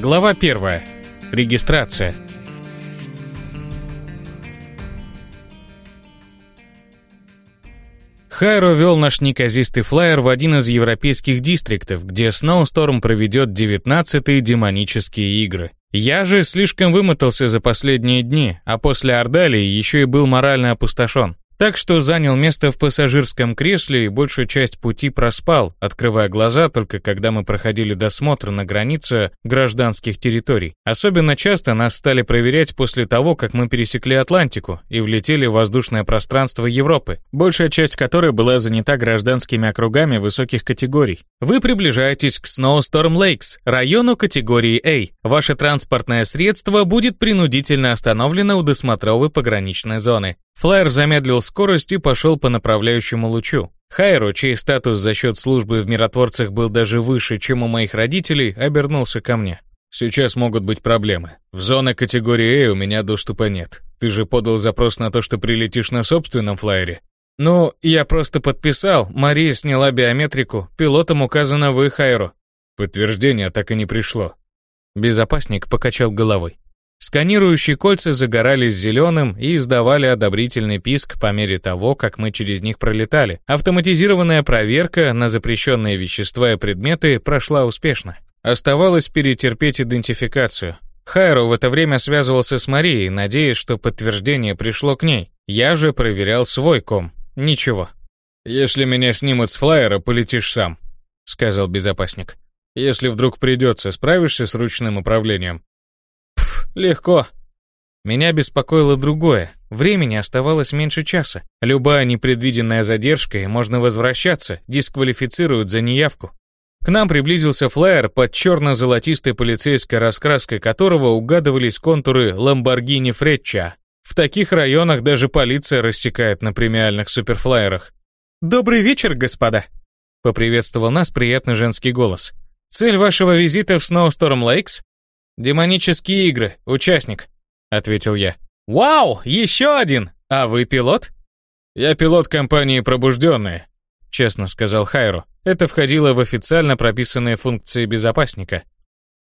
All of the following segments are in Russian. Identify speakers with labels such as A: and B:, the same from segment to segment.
A: Глава 1. Регистрация. Хайро вел наш неказистый флайер в один из европейских дистриктов, где Сноусторм проведет 19-е демонические игры. Я же слишком вымотался за последние дни, а после Ордалии еще и был морально опустошен. Так что занял место в пассажирском кресле и большую часть пути проспал, открывая глаза только когда мы проходили досмотр на границе гражданских территорий. Особенно часто нас стали проверять после того, как мы пересекли Атлантику и влетели в воздушное пространство Европы, большая часть которой была занята гражданскими округами высоких категорий. Вы приближаетесь к Snowstorm Lakes, району категории A. Ваше транспортное средство будет принудительно остановлено у досмотровой пограничной зоны. Флайер замедлил скорость и пошел по направляющему лучу. Хайру, чей статус за счет службы в миротворцах был даже выше, чем у моих родителей, обернулся ко мне. «Сейчас могут быть проблемы. В зоны категории А у меня доступа нет. Ты же подал запрос на то, что прилетишь на собственном флайере?» «Ну, я просто подписал. Мария сняла биометрику. Пилотам указано вы, Хайру».
B: Подтверждение так и не пришло.
A: Безопасник покачал головой. Сканирующие кольца загорались зеленым и издавали одобрительный писк по мере того, как мы через них пролетали. Автоматизированная проверка на запрещенные вещества и предметы прошла успешно. Оставалось перетерпеть идентификацию. Хайро в это время связывался с Марией, надеясь, что подтверждение пришло к ней. Я же проверял свой ком. Ничего.
B: «Если меня снимут с флайера, полетишь сам», — сказал безопасник. «Если вдруг придется, справишься с ручным управлением?»
A: Легко. Меня беспокоило другое. Времени оставалось меньше часа. Любая непредвиденная задержка, и можно возвращаться, дисквалифицируют за неявку. К нам приблизился флайер под черно-золотистой полицейской раскраской которого угадывались контуры Ламборгини Фречча. В таких районах даже полиция рассекает на премиальных суперфлайерах. «Добрый вечер, господа!» — поприветствовал нас приятный женский голос. «Цель вашего визита в Snowstorm Lakes «Демонические игры, участник», — ответил я. «Вау, еще один! А вы пилот?»
B: «Я пилот компании «Пробужденные», — честно сказал Хайру.
A: Это входило в официально прописанные функции безопасника.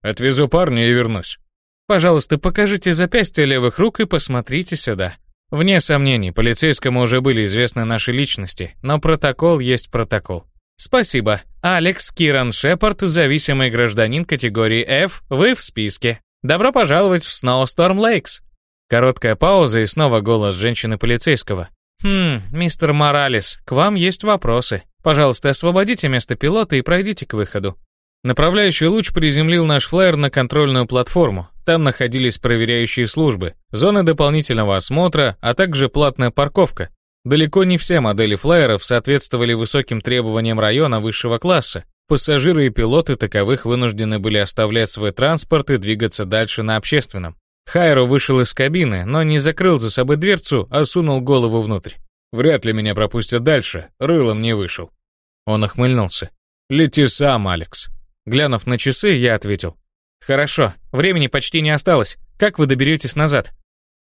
B: «Отвезу парня и вернусь».
A: «Пожалуйста, покажите запястья левых рук и посмотрите сюда». Вне сомнений, полицейскому уже были известны наши личности, но протокол есть протокол. Спасибо. Алекс Киран Шепард, зависимый гражданин категории F, вы в списке. Добро пожаловать в Snowstorm Lakes. Короткая пауза и снова голос женщины-полицейского. «Хм, мистер Моралес, к вам есть вопросы. Пожалуйста, освободите место пилота и пройдите к выходу». Направляющий луч приземлил наш флайер на контрольную платформу. Там находились проверяющие службы, зоны дополнительного осмотра, а также платная парковка, Далеко не все модели флайеров соответствовали высоким требованиям района высшего класса. Пассажиры и пилоты таковых вынуждены были оставлять свой транспорт и двигаться дальше на общественном. Хайро вышел из кабины, но не закрыл за собой дверцу, а сунул голову внутрь.
B: «Вряд ли меня пропустят дальше, рылом не вышел».
A: Он охмыльнулся.
B: «Лети сам, Алекс».
A: Глянув на часы, я ответил. «Хорошо, времени почти не осталось. Как вы доберетесь назад?»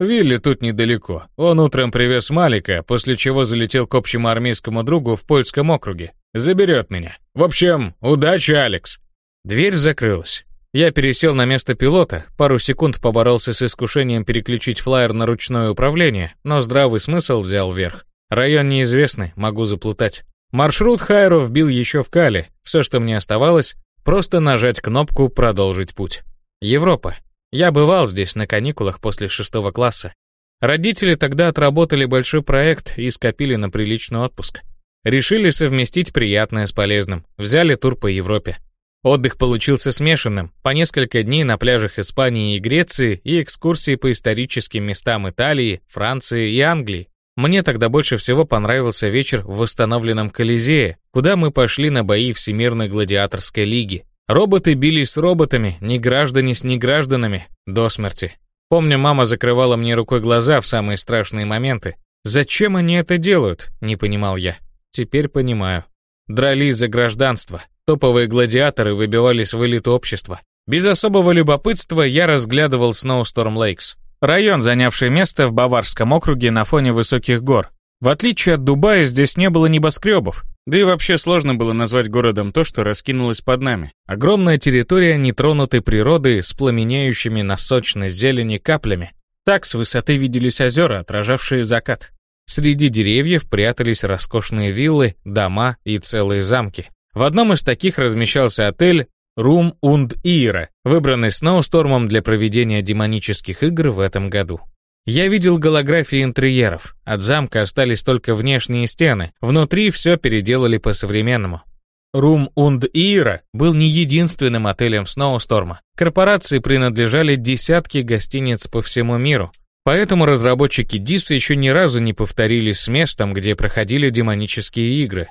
B: Вилли тут недалеко. Он утром привез Малика, после чего залетел к общему армейскому другу в Польском округе. Заберет меня. В общем, удачи, Алекс.
A: Дверь закрылась. Я пересел на место пилота, пару секунд поборолся с искушением переключить флайер на ручное управление, но здравый смысл взял верх. Район неизвестный, могу заплутать. Маршрут Хайро вбил еще в Кале. Все, что мне оставалось, просто нажать кнопку «Продолжить путь». Европа. Я бывал здесь на каникулах после шестого класса. Родители тогда отработали большой проект и скопили на приличный отпуск. Решили совместить приятное с полезным. Взяли тур по Европе. Отдых получился смешанным. По несколько дней на пляжах Испании и Греции и экскурсии по историческим местам Италии, Франции и Англии. Мне тогда больше всего понравился вечер в восстановленном Колизее, куда мы пошли на бои Всемирной гладиаторской лиги. Роботы бились с роботами, не граждане с негражданами, до смерти. Помню, мама закрывала мне рукой глаза в самые страшные моменты. Зачем они это делают, не понимал я. Теперь понимаю. Дрались за гражданство. Топовые гладиаторы выбивались в элиту общества. Без особого любопытства я разглядывал Snowstorm Lakes. Район, занявший место в Баварском округе на фоне высоких гор. В отличие от Дубая, здесь не было небоскребов.
B: Да и вообще сложно было назвать городом то, что раскинулось под нами. Огромная территория нетронутой природы с пламеняющими на сочной зелени каплями. Так с высоты виделись озера, отражавшие закат. Среди деревьев прятались роскошные виллы, дома и целые замки. В одном из таких размещался отель Рум und Ира, выбранный Сноустормом для проведения демонических игр в этом году. Я видел голографии интерьеров. От замка остались только внешние стены. Внутри все переделали по-современному. Рум und Ира был не единственным отелем Сноусторма. Корпорации принадлежали десятки гостиниц по всему миру. Поэтому разработчики Диса еще ни разу не повторились с местом, где проходили демонические игры.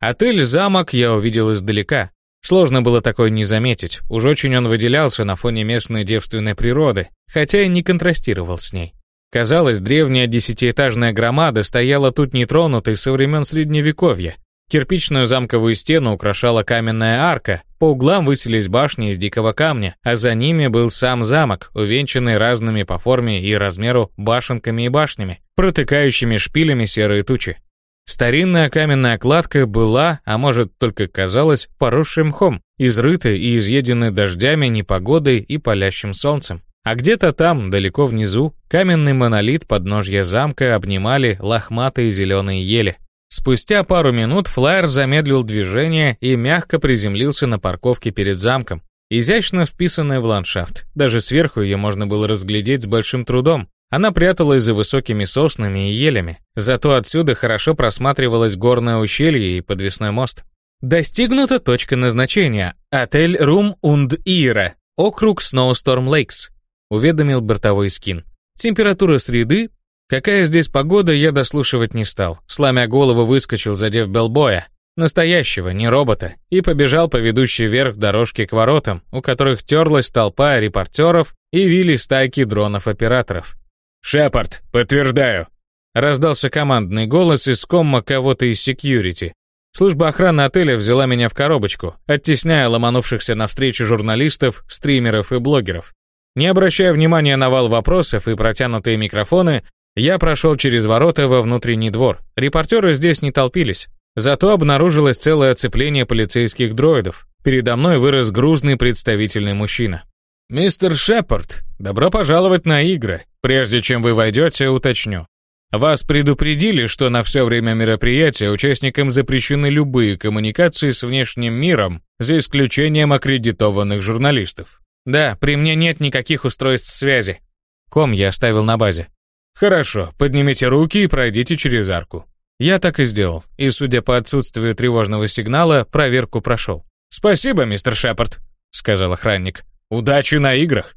B: Отель-замок я увидел издалека. Сложно было такое не заметить, уж очень он выделялся на фоне местной девственной природы, хотя и не контрастировал с ней. Казалось, древняя десятиэтажная громада стояла тут нетронутой со времен Средневековья. Кирпичную замковую стену украшала каменная арка, по углам высились башни из дикого камня, а за ними был сам замок, увенчанный разными по форме и размеру башенками и башнями, протыкающими шпилями серые тучи. Старинная каменная кладка была, а может только казалась, поросшей мхом, изрытой и изъеденной дождями, непогодой и палящим солнцем. А где-то там, далеко внизу, каменный монолит подножья замка обнимали лохматые зеленые ели. Спустя пару минут флайер замедлил движение и мягко приземлился на парковке перед замком, изящно вписанная в ландшафт. Даже сверху ее можно было разглядеть с большим трудом. Она пряталась за высокими соснами и елями, зато отсюда хорошо просматривалось горное ущелье и подвесной мост. Достигнута точка назначения. Отель Рум und Ира, округ Snowstorm Lakes уведомил бортовой скин. Температура среды, какая здесь погода, я дослушивать не стал. Сломя голову, выскочил, задев белбоя, настоящего, не робота, и побежал по ведущей вверх дорожке к воротам, у которых терлась толпа репортеров и вили стайки дронов-операторов. «Шепард, подтверждаю!» Раздался командный голос из комма кого-то из секьюрити. Служба охраны отеля взяла меня в коробочку, оттесняя ломанувшихся навстречу журналистов, стримеров и блогеров. Не обращая внимания на вал вопросов и протянутые микрофоны, я прошел через ворота во внутренний двор. Репортеры здесь не толпились. Зато обнаружилось целое оцепление полицейских дроидов. Передо мной вырос грузный представительный мужчина. «Мистер Шепард, добро пожаловать на игры. Прежде чем вы войдете, уточню. Вас предупредили, что на все время мероприятия участникам запрещены любые коммуникации с внешним миром, за исключением аккредитованных журналистов. Да, при мне нет никаких устройств связи. Ком я оставил на базе. Хорошо, поднимите руки и пройдите через арку. Я так и сделал, и, судя по отсутствию тревожного сигнала, проверку прошел. «Спасибо, мистер Шепард», — сказал охранник. «Удачи на играх».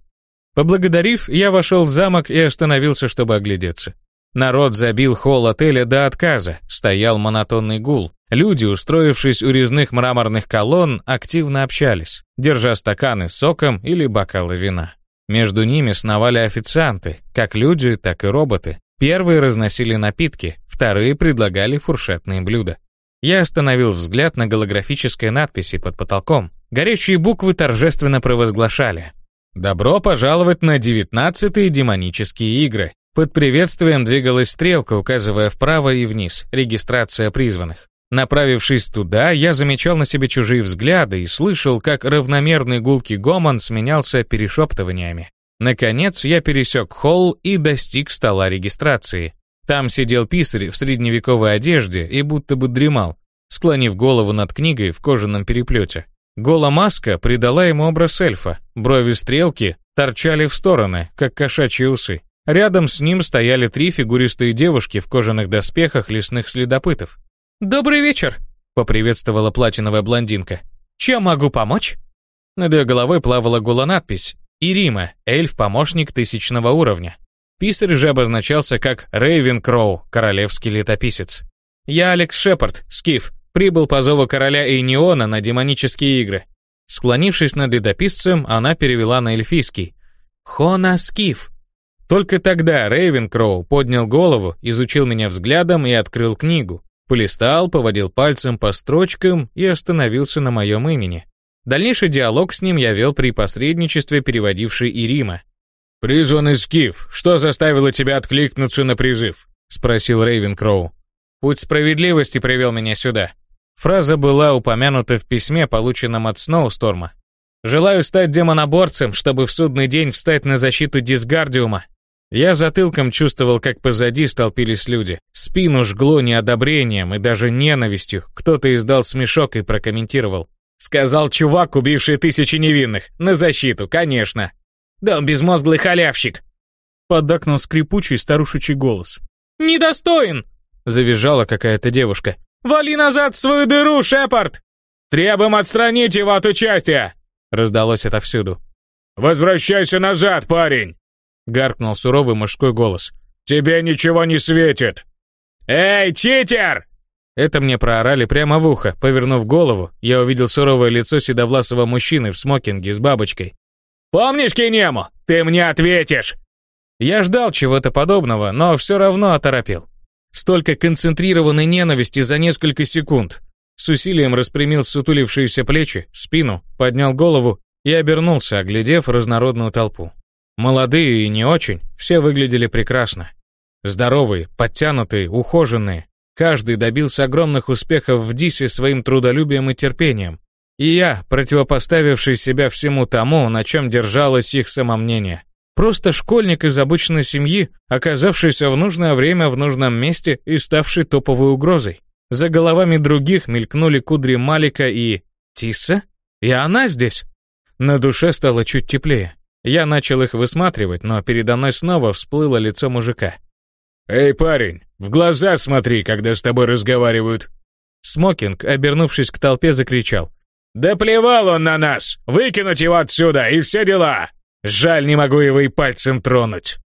B: Поблагодарив, я вошел в замок и остановился, чтобы оглядеться. Народ забил холл отеля до отказа, стоял монотонный гул. Люди, устроившись у резных мраморных колонн, активно общались, держа стаканы с соком или бокалы вина. Между ними сновали официанты, как люди, так и роботы. Первые разносили напитки, вторые предлагали фуршетные блюда. Я остановил взгляд на голографической надписи под потолком. Горячие буквы торжественно провозглашали «Добро пожаловать на девятнадцатые демонические игры!» Под приветствием двигалась стрелка, указывая вправо и вниз, регистрация призванных. Направившись туда, я замечал на себе чужие взгляды и слышал, как равномерный гулкий гомон сменялся перешептываниями. Наконец, я пересек холл и достиг стола регистрации. Там сидел писарь в средневековой одежде и будто бы дремал, склонив голову над книгой в кожаном переплете. Гола маска придала ему образ эльфа, брови стрелки торчали в стороны, как кошачьи усы. Рядом с ним стояли три фигуристые девушки в кожаных доспехах лесных следопытов. «Добрый вечер», — поприветствовала платиновая блондинка. «Чем могу помочь?» Над ее головой плавала гула-надпись «Ирима, эльф-помощник тысячного уровня». Писарь же обозначался как Рейвен Кроу, королевский летописец. «Я Алекс Шепард, Скиф, прибыл по зову короля Эйниона на демонические игры». Склонившись над летописцем, она перевела на эльфийский. «Хона Скиф». Только тогда Рейвен Кроу поднял голову, изучил меня взглядом и открыл книгу. Полистал, поводил пальцем по строчкам и остановился на моем имени. Дальнейший диалог с ним я вел при посредничестве переводившей Ирима. «Призванный Скиф, что заставило тебя откликнуться на призыв?» — спросил Рейвен Кроу. «Путь справедливости привел меня сюда».
A: Фраза была упомянута в письме, полученном от Сноусторма. «Желаю стать демоноборцем, чтобы в судный день встать на защиту Дисгардиума». Я затылком чувствовал, как позади столпились люди. Спину жгло неодобрением и даже ненавистью. Кто-то издал смешок и прокомментировал. «Сказал чувак, убивший тысячи невинных. На защиту, конечно». «Да он безмозглый халявщик!»
B: Поддакнул скрипучий старушечий голос.
A: «Недостоин!» Завизжала какая-то девушка. «Вали назад в свою дыру, Шепард!» «Требуем отстранить его от участия!» Раздалось отовсюду.
C: «Возвращайся назад, парень!»
A: Гаркнул суровый мужской голос.
C: «Тебе ничего не светит!»
A: «Эй, читер!» Это мне проорали прямо в ухо. Повернув голову, я увидел суровое лицо седовласого мужчины в смокинге с бабочкой. «Помнишь Кинему? Ты мне ответишь!» Я ждал чего-то подобного, но все равно оторопел. Столько концентрированной ненависти за несколько секунд. С усилием распрямил сутулившиеся плечи, спину, поднял голову и обернулся, оглядев разнородную толпу. Молодые и не очень, все выглядели прекрасно. Здоровые, подтянутые, ухоженные. Каждый добился огромных успехов в Дисе своим трудолюбием и терпением. И я, противопоставивший себя всему тому, на чем держалось их самомнение. Просто школьник из обычной семьи, оказавшийся в нужное время в нужном месте и ставший топовой угрозой. За головами других мелькнули кудри Малика и... Тисса? И она здесь? На душе стало чуть теплее. Я начал их высматривать, но передо мной снова всплыло лицо мужика.
C: «Эй, парень, в глаза смотри, когда с тобой разговаривают!»
A: Смокинг, обернувшись к толпе, закричал.
C: «Да плевал он на нас! Выкинуть его отсюда и все дела! Жаль, не могу его и пальцем тронуть!»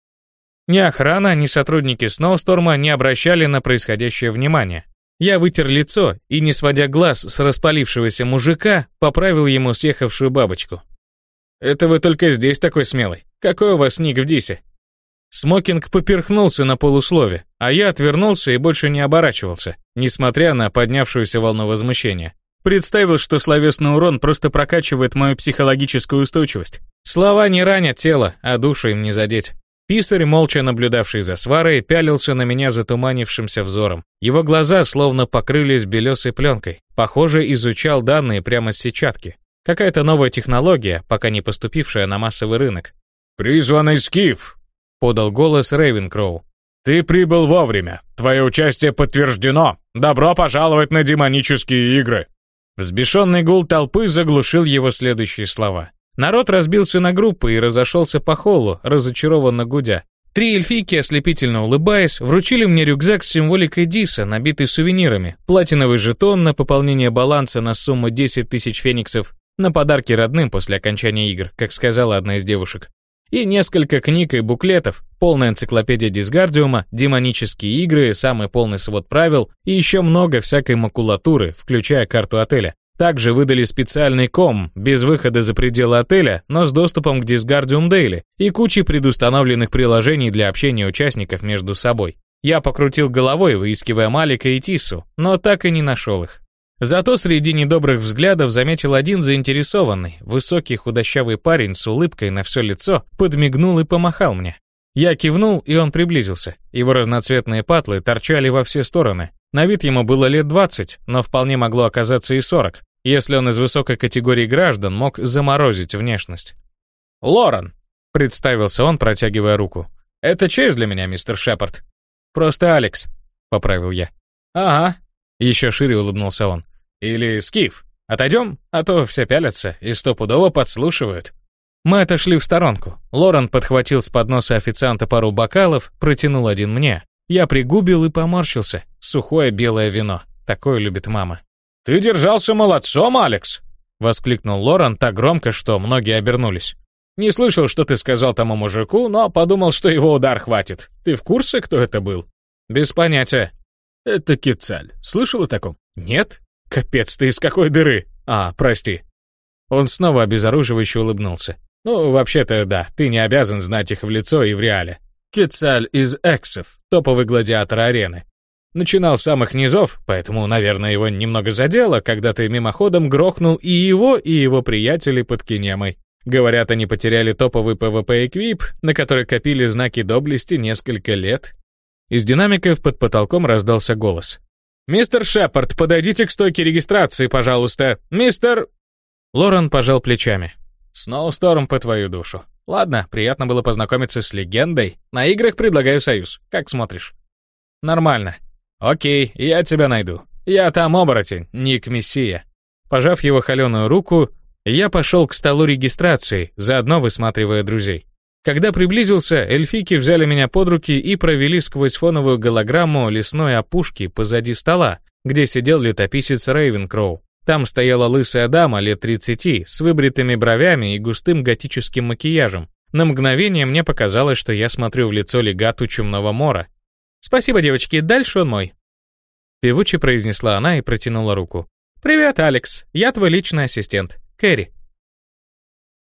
A: Ни охрана, ни сотрудники Сноусторма не обращали на происходящее внимания. Я вытер лицо и, не сводя глаз с распалившегося мужика, поправил ему съехавшую бабочку. «Это вы только здесь такой смелый. Какой у вас ник в Дисе?» Смокинг поперхнулся на полуслове, а я отвернулся и больше не оборачивался, несмотря на поднявшуюся волну возмущения. Представил, что словесный урон просто прокачивает мою психологическую устойчивость. Слова не ранят тело, а душу им не задеть. Писарь, молча наблюдавший за сварой, пялился на меня затуманившимся взором. Его глаза словно покрылись белесой пленкой. Похоже, изучал данные прямо с сетчатки. Какая-то новая технология, пока не поступившая на массовый рынок.
C: «Призванный Скиф!»
A: — подал голос Рейвенкроу.
C: «Ты прибыл вовремя. Твое участие подтверждено. Добро пожаловать на демонические игры!»
A: Взбешенный гул толпы заглушил его следующие слова. Народ разбился на группы и разошелся по холлу, разочарованно гудя. Три эльфийки, ослепительно улыбаясь, вручили мне рюкзак с символикой Диса, набитый сувенирами, платиновый жетон на пополнение баланса на сумму 10 тысяч фениксов, на подарки родным после окончания игр, как сказала одна из девушек. И несколько книг и буклетов, полная энциклопедия Дисгардиума, демонические игры, самый полный свод правил и еще много всякой макулатуры, включая карту отеля. Также выдали специальный ком, без выхода за пределы отеля, но с доступом к Disgardium Daily и кучей предустановленных приложений для общения участников между собой. Я покрутил головой, выискивая Малика и Тису, но так и не нашел их. Зато среди недобрых взглядов заметил один заинтересованный, высокий худощавый парень с улыбкой на все лицо, подмигнул и помахал мне. Я кивнул, и он приблизился. Его разноцветные патлы торчали во все стороны. На вид ему было лет 20, но вполне могло оказаться и 40, если он из высокой категории граждан мог заморозить внешность. «Лорен», — представился он, протягивая руку. «Это честь для меня, мистер Шепард». «Просто Алекс», — поправил я. «Ага», — еще шире улыбнулся он. «Или Скиф. Отойдем, а то все пялятся и стопудово подслушивают». Мы отошли в сторонку. Лорен подхватил с подноса официанта пару бокалов, протянул один мне. Я пригубил и поморщился. Сухое белое вино. Такое любит мама.
C: «Ты держался молодцом, Алекс!»
A: — воскликнул Лорен так громко, что многие обернулись. «Не слышал, что ты сказал тому мужику, но подумал, что его удар хватит. Ты в курсе, кто это был?» «Без понятия». «Это Кецаль. Слышал о таком?» «Нет? Капец, ты из какой дыры? А, прости». Он снова обезоруживающе улыбнулся. «Ну, вообще-то, да, ты не обязан знать их в лицо и в реале. Кецаль из Эксов, топовый гладиатор арены. Начинал с самых низов, поэтому, наверное, его немного задело, когда ты мимоходом грохнул и его, и его приятелей под Кинемой. Говорят, они потеряли топовый PvP-equip, на который копили знаки доблести несколько лет. Из динамиков под потолком раздался голос.
C: «Мистер Шепард, подойдите к стойке регистрации, пожалуйста. Мистер...»
A: Лорен пожал плечами. «Сноусторм по твою душу. Ладно, приятно было познакомиться с легендой. На играх предлагаю союз. Как смотришь?» «Нормально. Окей, я тебя найду. Я там оборотень, Ник Мессия». Пожав его холеную руку, я пошел к столу регистрации, заодно высматривая друзей. Когда приблизился, эльфики взяли меня под руки и провели сквозь фоновую голограмму лесной опушки позади стола, где сидел летописец Рейвенкроу. Там стояла лысая дама лет 30 с выбритыми бровями и густым готическим макияжем. На мгновение мне показалось, что я смотрю в лицо легату Чумного Мора. «Спасибо, девочки, дальше он мой», Певуче произнесла она и протянула руку. «Привет, Алекс. Я твой личный ассистент. Кэрри».